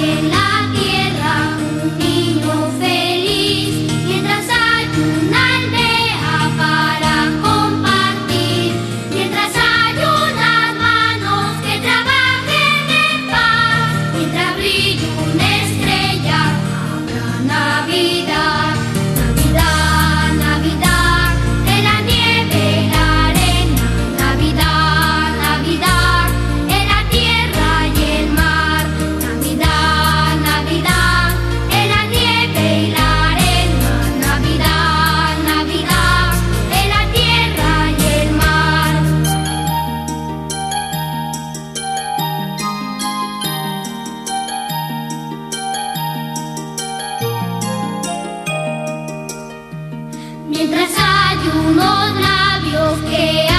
que la care.